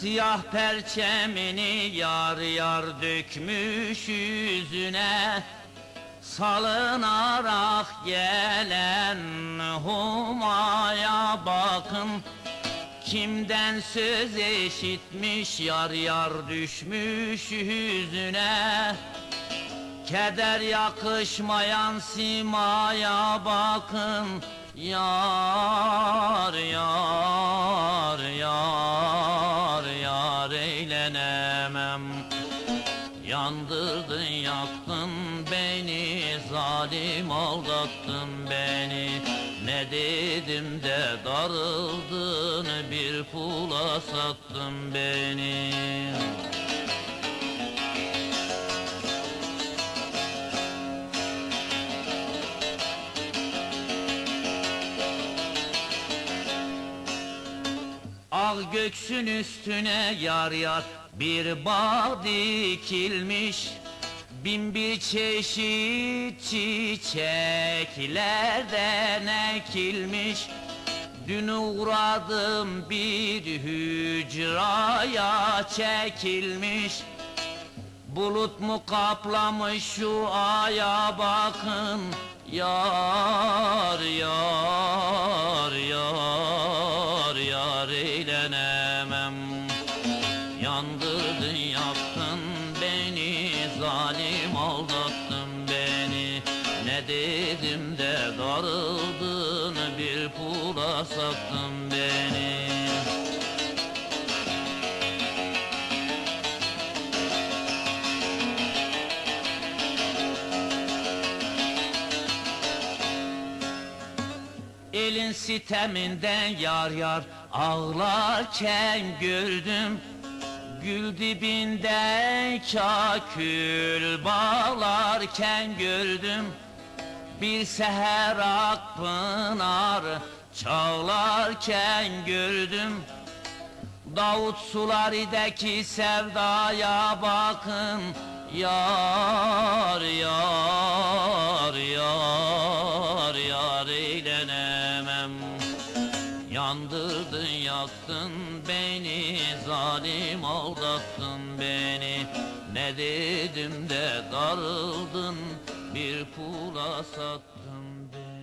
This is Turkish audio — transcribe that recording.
Siyah perçemini yar yar dökmüş yüzüne. Salınarak gelen humaya bakın. Kimden söz eşitmiş yar yar düşmüş yüzüne. Keder yakışmayan simaya bakın. Yar yar yar yar eğlenemem Yandırdın yaktın beni Zalim aldattın beni. Ne dedim de darıldın Bir pula sattın beni Ak göksün üstüne yar yar bir bağ dikilmiş. Bin bir çeşit çiçeklerden ekilmiş. Dün uğradım bir hücraya çekilmiş. Bulut mu kaplamış şu aya bakın Yar yar dedim de darıldın bir pula sattın beni. Elin siteminden yar yar ağlarken gördüm Gül dibinde kakül bağlarken gördüm Bir seher akpınar çağlarken gördüm. Davut Sulari'deki sevdaya bakın. Yar yar yar yar eğlenemem Yandırdın yaktın beni zalim aldattın beni. Ne dedim de darıldın bir pula sattın beni